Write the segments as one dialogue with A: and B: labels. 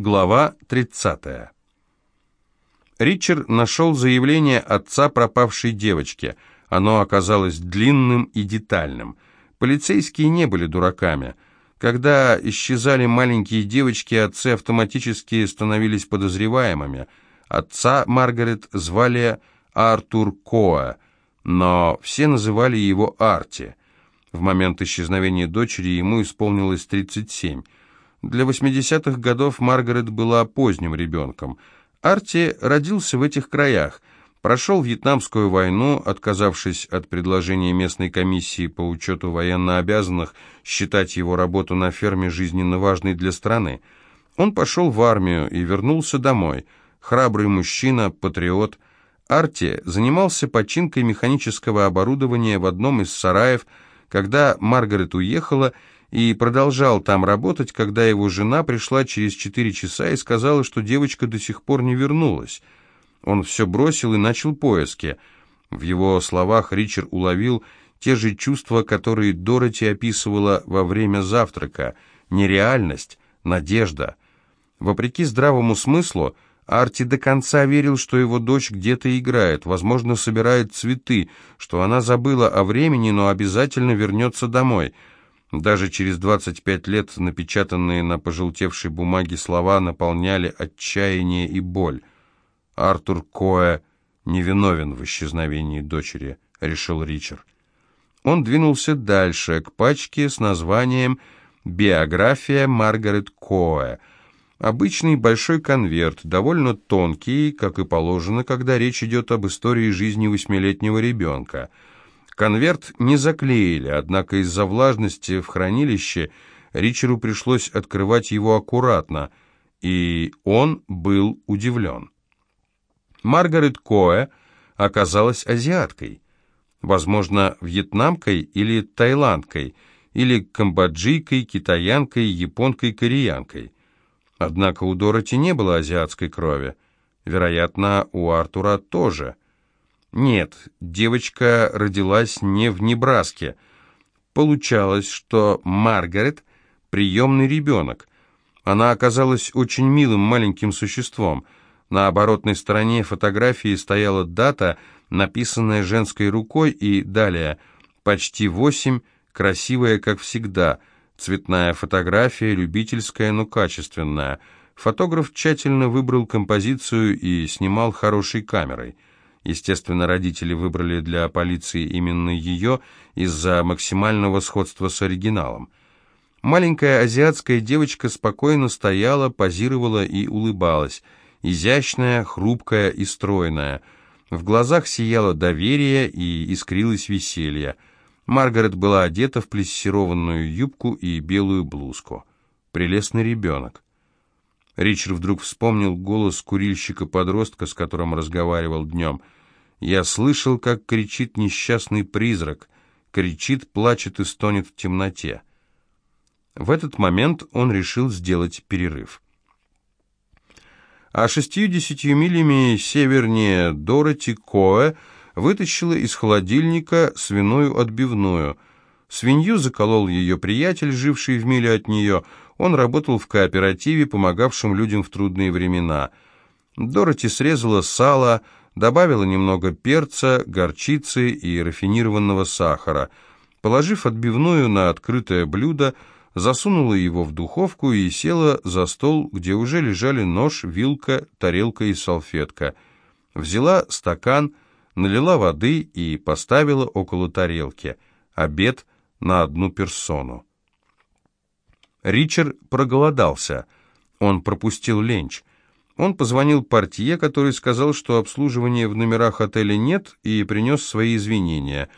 A: Глава 30. Ричард нашел заявление отца пропавшей девочки. Оно оказалось длинным и детальным. Полицейские не были дураками. Когда исчезали маленькие девочки, отцы автоматически становились подозреваемыми. Отца Маргарет звали Артур Коа, но все называли его Арти. В момент исчезновения дочери ему исполнилось 37. Для 80-х годов Маргарет была поздним ребенком. Арти родился в этих краях, прошел Вьетнамскую войну, отказавшись от предложения местной комиссии по учету военнообязанных считать его работу на ферме жизненно важной для страны. Он пошел в армию и вернулся домой. Храбрый мужчина, патриот. Арти занимался починкой механического оборудования в одном из сараев, когда Маргарет уехала, и продолжал там работать, когда его жена пришла через четыре часа и сказала, что девочка до сих пор не вернулась. Он все бросил и начал поиски. В его словах Ричард уловил те же чувства, которые Дороти описывала во время завтрака. Нереальность, надежда. Вопреки здравому смыслу, Арти до конца верил, что его дочь где-то играет, возможно, собирает цветы, что она забыла о времени, но обязательно вернется домой — даже через 25 лет напечатанные на пожелтевшей бумаге слова наполняли отчаяние и боль. «Артур Коэ невиновен в исчезновении дочери», — решил Ричард. Он двинулся дальше, к пачке с названием «Биография Маргарет Коэ». Обычный большой конверт, довольно тонкий, как и положено, когда речь идет об истории жизни восьмилетнего ребенка — Конверт не заклеили, однако из-за влажности в хранилище Ричеру пришлось открывать его аккуратно, и он был удивлен. Маргарет Коэ оказалась азиаткой, возможно, вьетнамкой или таиландкой, или камбоджийкой, китаянкой, японкой, кореянкой. Однако у Дороти не было азиатской крови. Вероятно, у Артура тоже – нет, девочка родилась не в Небраске. Получалось, что Маргарет – приемный ребенок. Она оказалась очень милым маленьким существом. На оборотной стороне фотографии стояла дата, написанная женской рукой, и далее «Почти восемь, красивая, как всегда». Цветная фотография, любительская, но качественная. Фотограф тщательно выбрал композицию и снимал хорошей камерой – Естественно, родители выбрали для полиции именно ее из-за максимального сходства с оригиналом. Маленькая азиатская девочка спокойно стояла, позировала и улыбалась. Изящная, хрупкая и стройная. В глазах сияло доверие и искрилось веселье. Маргарет была одета в плессированную юбку и белую блузку. Прелестный ребенок. Ричард вдруг вспомнил голос курильщика-подростка, с которым разговаривал днем – я слышал, как кричит несчастный призрак, кричит, плачет и стонет в темноте. В этот момент он решил сделать перерыв. А шестьюдесятью милями севернее Дороти Коэ вытащила из холодильника свиную отбивную. Свинью заколол ее приятель, живший в миле от нее. Он работал в кооперативе, помогавшем людям в трудные времена. Дороти срезала сало, добавила немного перца, горчицы и рафинированного сахара. Положив отбивную на открытое блюдо, засунула его в духовку и села за стол, где уже лежали нож, вилка, тарелка и салфетка. Взяла стакан, налила воды и поставила около тарелки. Обед на одну персону. Ричард проголодался. Он пропустил ленч. Он позвонил портье, который сказал, что обслуживания в номерах отеля нет, и принес свои извинения.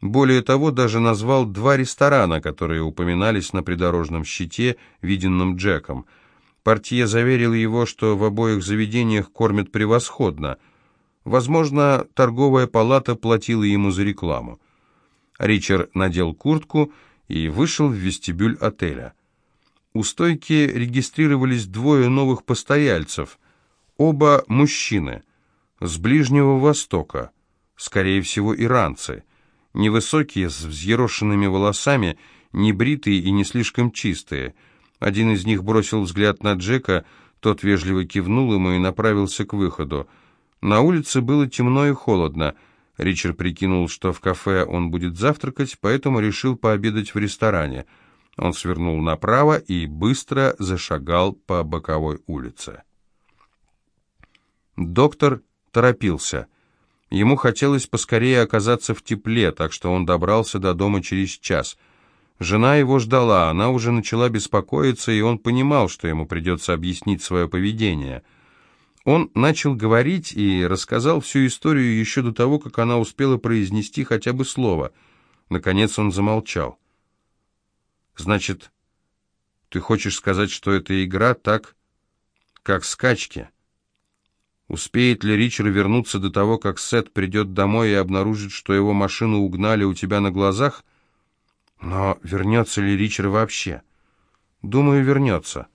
A: Более того, даже назвал два ресторана, которые упоминались на придорожном щите, виденном Джеком. Портье заверил его, что в обоих заведениях кормят превосходно. Возможно, торговая палата платила ему за рекламу. Ричард надел куртку и вышел в вестибюль отеля. У стойки регистрировались двое новых постояльцев – Оба мужчины, с Ближнего Востока, скорее всего, иранцы, невысокие, с взъерошенными волосами, небритые и не слишком чистые. Один из них бросил взгляд на Джека, Тот вежливо кивнул ему и направился к выходу. На улице было темно и холодно. Ричард прикинул, что в кафе он будет завтракать, поэтому решил пообедать в ресторане. Он свернул направо и быстро зашагал по боковой улице. Доктор торопился. Ему хотелось поскорее оказаться в тепле, так что он добрался до дома через час. Жена его ждала, она уже начала беспокоиться, и он понимал, что ему придется объяснить свое поведение. Он начал говорить и рассказал всю историю еще до того, как она успела произнести хотя бы слово. Наконец он замолчал. «Значит, ты хочешь сказать, что эта игра так, как скачки?» Успеет ли Ричард вернуться до того, как Сет придет домой и обнаружит, что его машину угнали у тебя на глазах? Но вернется ли Ричард вообще? Думаю, вернется.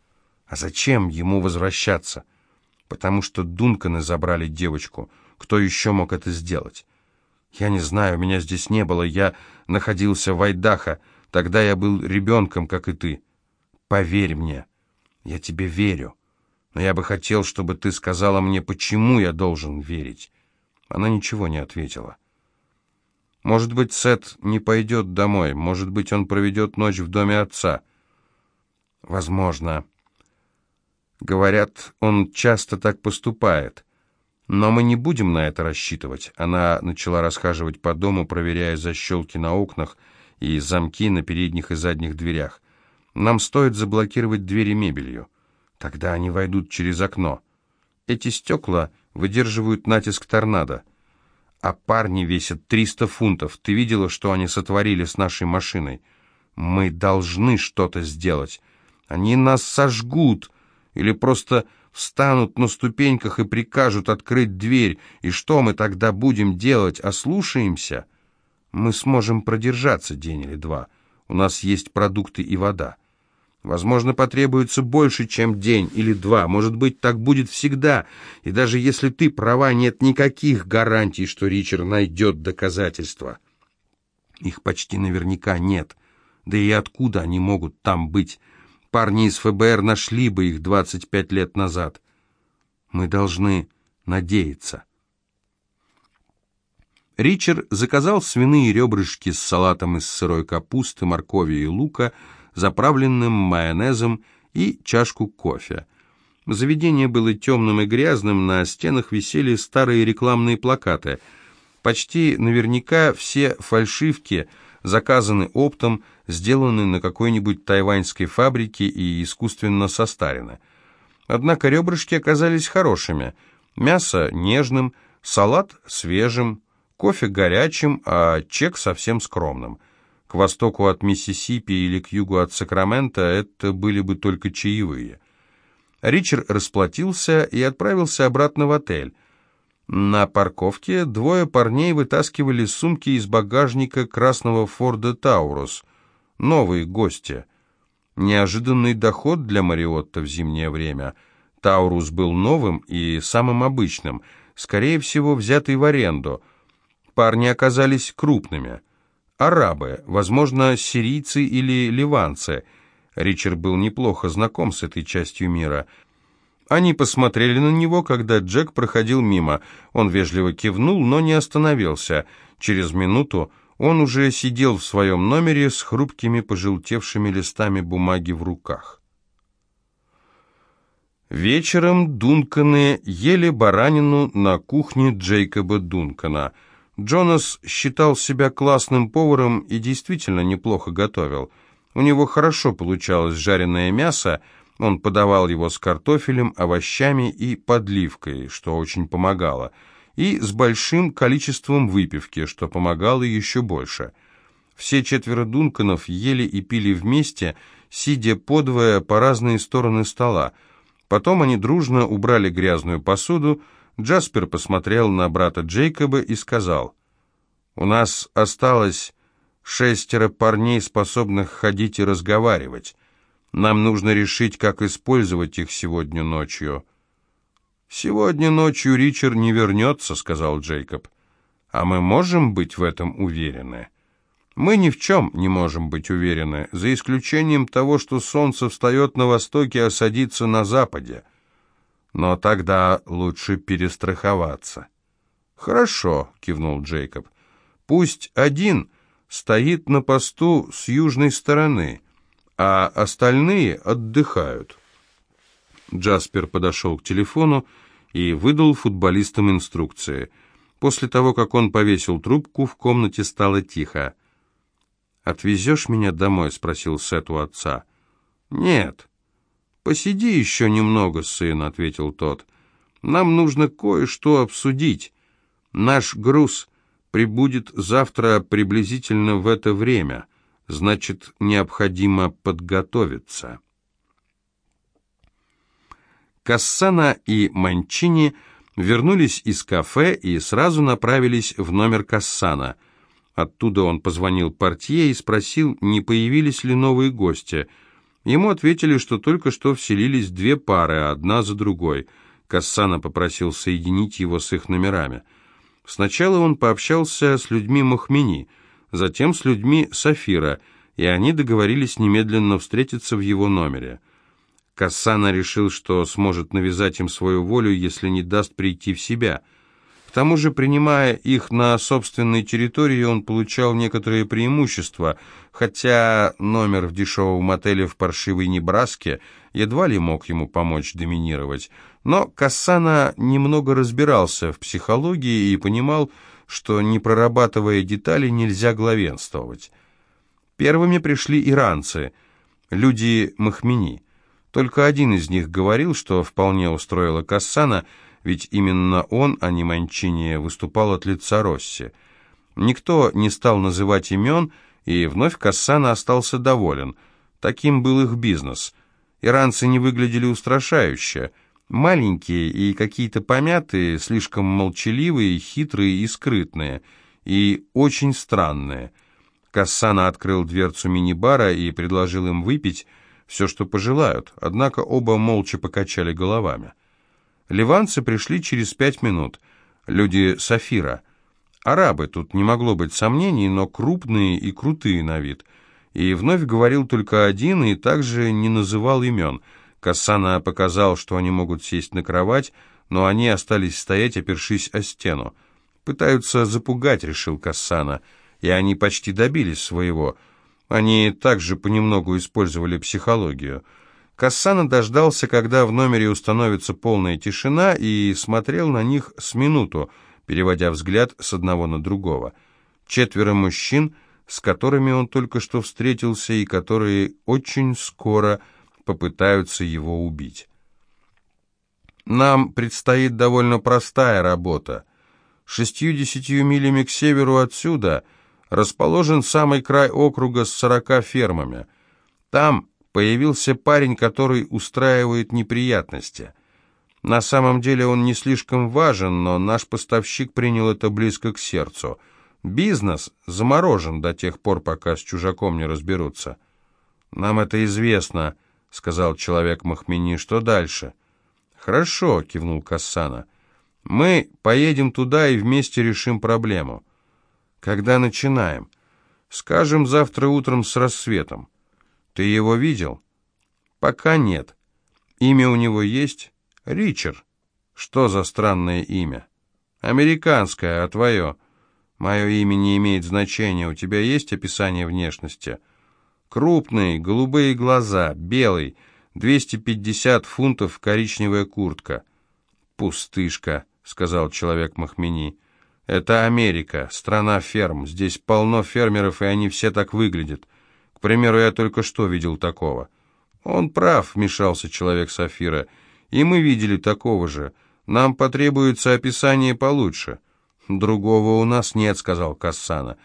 A: А зачем ему возвращаться? Потому что Дунканы забрали девочку. Кто еще мог это сделать? Я не знаю, меня здесь не было. Я находился в Айдахо. Тогда я был ребенком, как и ты. Поверь мне. Я тебе верю но я бы хотел, чтобы ты сказала мне, почему я должен верить». Она ничего не ответила. «Может быть, Сет не пойдет домой, может быть, он проведет ночь в доме отца». «Возможно». Говорят, он часто так поступает. Но мы не будем на это рассчитывать. Она начала расхаживать по дому, проверяя защелки на окнах и замки на передних и задних дверях. Нам стоит заблокировать двери мебелью. Тогда они войдут через окно. Эти стекла выдерживают натиск торнадо. А парни весят 300 фунтов. Ты видела, что они сотворили с нашей машиной? Мы должны что-то сделать. Они нас сожгут или просто встанут на ступеньках и прикажут открыть дверь. И что мы тогда будем делать? Ослушаемся? Мы сможем продержаться день или два. У нас есть продукты и вода. Возможно, потребуется больше, чем день или два. Может быть, так будет всегда. И даже если ты права, нет никаких гарантий, что Ричард найдет доказательства. Их почти наверняка нет. Да и откуда они могут там быть? Парни из ФБР нашли бы их 25 лет назад. Мы должны надеяться. Ричард заказал свиные ребрышки с салатом из сырой капусты, моркови и лука – заправленным майонезом и чашку кофе. Заведение было темным и грязным, на стенах висели старые рекламные плакаты. Почти наверняка все фальшивки заказаны оптом, сделаны на какой-нибудь тайваньской фабрике и искусственно состарены. Однако ребрышки оказались хорошими, мясо нежным, салат свежим, кофе горячим, а чек совсем скромным – к востоку от Миссисипи или к югу от Сакрамента это были бы только чаевые. Ричард расплатился и отправился обратно в отель. На парковке двое парней вытаскивали сумки из багажника красного Форда Таурус. Новые гости. Неожиданный доход для Мариотта в зимнее время. Таурус был новым и самым обычным, скорее всего, взятый в аренду. Парни оказались крупными – арабы, возможно, сирийцы или ливанцы. Ричард был неплохо знаком с этой частью мира. Они посмотрели на него, когда Джек проходил мимо. Он вежливо кивнул, но не остановился. Через минуту он уже сидел в своем номере с хрупкими пожелтевшими листами бумаги в руках. Вечером Дунканы ели баранину на кухне Джейкоба Дункана – Джонас считал себя классным поваром и действительно неплохо готовил. У него хорошо получалось жареное мясо, он подавал его с картофелем, овощами и подливкой, что очень помогало, и с большим количеством выпивки, что помогало еще больше. Все четверо Дунканов ели и пили вместе, сидя подвое по разные стороны стола. Потом они дружно убрали грязную посуду, Джаспер посмотрел на брата Джейкоба и сказал, «У нас осталось шестеро парней, способных ходить и разговаривать. Нам нужно решить, как использовать их сегодня ночью». «Сегодня ночью Ричард не вернется», — сказал Джейкоб. «А мы можем быть в этом уверены?» «Мы ни в чем не можем быть уверены, за исключением того, что солнце встает на востоке, а садится на западе. Но тогда лучше перестраховаться. «Хорошо», — кивнул Джейкоб. «Пусть один стоит на посту с южной стороны, а остальные отдыхают». Джаспер подошел к телефону и выдал футболистам инструкции. После того, как он повесил трубку, в комнате стало тихо. «Отвезешь меня домой?» — спросил Сет у отца. «Нет». «Посиди еще немного, сын», — ответил тот. «Нам нужно кое-что обсудить. Наш груз прибудет завтра приблизительно в это время. Значит, необходимо подготовиться». Кассана и Манчини вернулись из кафе и сразу направились в номер Кассана. Оттуда он позвонил портье и спросил, не появились ли новые гости. Ему ответили, что только что вселились две пары, одна за другой. Кассана попросил соединить его с их номерами. Сначала он пообщался с людьми Махмени, затем с людьми Сафира, и они договорились немедленно встретиться в его номере. Кассана решил, что сможет навязать им свою волю, если не даст прийти в себя. К тому же, принимая их на собственной территории, он получал некоторые преимущества, хотя номер в дешевом отеле в паршивой Небраске едва ли мог ему помочь доминировать. Но Кассана немного разбирался в психологии и понимал, что, не прорабатывая детали, нельзя главенствовать. Первыми пришли иранцы, люди Махмени. Только один из них говорил, что вполне устроило Кассана, ведь именно он, а не Манчини, выступал от лица Росси. Никто не стал называть имен, и вновь Кассана остался доволен. Таким был их бизнес. Иранцы не выглядели устрашающе. Маленькие и какие-то помятые, слишком молчаливые, хитрые и скрытные, и очень странные. Кассана открыл дверцу мини-бара и предложил им выпить, все, что пожелают, однако оба молча покачали головами. Ливанцы пришли через пять минут, люди Сафира. Арабы, тут не могло быть сомнений, но крупные и крутые на вид. И вновь говорил только один и также не называл имен. Кассана показал, что они могут сесть на кровать, но они остались стоять, опершись о стену. «Пытаются запугать», — решил Кассана, — и они почти добились своего — они также понемногу использовали психологию. Кассана дождался, когда в номере установится полная тишина, и смотрел на них с минуту, переводя взгляд с одного на другого. Четверо мужчин, с которыми он только что встретился и которые очень скоро попытаются его убить. Нам предстоит довольно простая работа. Шестью-десятью милями к северу отсюда – расположен самый край округа с сорока фермами. Там появился парень, который устраивает неприятности. На самом деле он не слишком важен, но наш поставщик принял это близко к сердцу. Бизнес заморожен до тех пор, пока с чужаком не разберутся. «Нам это известно», — сказал человек Махмени. «Что дальше?» «Хорошо», — кивнул Кассана. «Мы поедем туда и вместе решим проблему». Когда начинаем? Скажем, завтра утром с рассветом. Ты его видел? Пока нет. Имя у него есть? Ричард. Что за странное имя? Американское, а твое? Мое имя не имеет значения. У тебя есть описание внешности? Крупный, голубые глаза, белый, 250 фунтов, коричневая куртка. Пустышка, сказал человек Махмени. Это Америка, страна ферм. Здесь полно фермеров, и они все так выглядят. К примеру, я только что видел такого. Он прав, вмешался человек Сафира. И мы видели такого же. Нам потребуется описание получше. Другого у нас нет, сказал Кассана.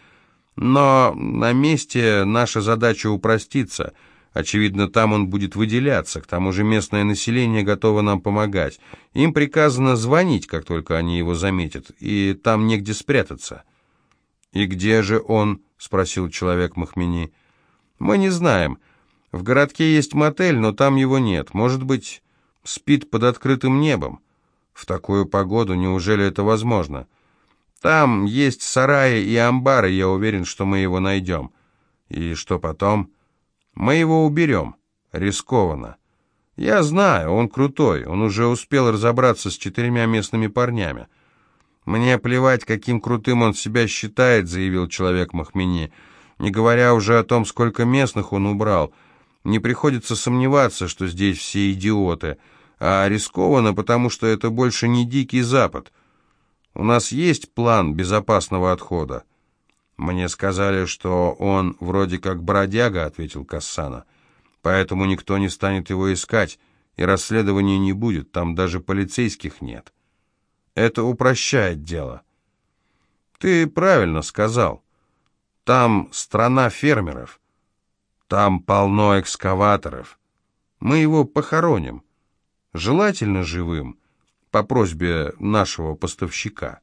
A: Но на месте наша задача упроститься — Очевидно, там он будет выделяться, к тому же местное население готово нам помогать. Им приказано звонить, как только они его заметят, и там негде спрятаться». «И где же он?» — спросил человек Махмени. «Мы не знаем. В городке есть мотель, но там его нет. Может быть, спит под открытым небом. В такую погоду неужели это возможно? Там есть сараи и амбары, я уверен, что мы его найдем. И что потом?» Мы его уберем. Рискованно. «Я знаю, он крутой, он уже успел разобраться с четырьмя местными парнями». «Мне плевать, каким крутым он себя считает», — заявил человек Махмени, «не говоря уже о том, сколько местных он убрал. Не приходится сомневаться, что здесь все идиоты, а рискованно, потому что это больше не Дикий Запад. У нас есть план безопасного отхода». «Мне сказали, что он вроде как бродяга», — ответил Кассана. «Поэтому никто не станет его искать, и расследования не будет, там даже полицейских нет. Это упрощает дело». «Ты правильно сказал. Там страна фермеров, там полно экскаваторов. Мы его похороним, желательно живым, по просьбе нашего поставщика».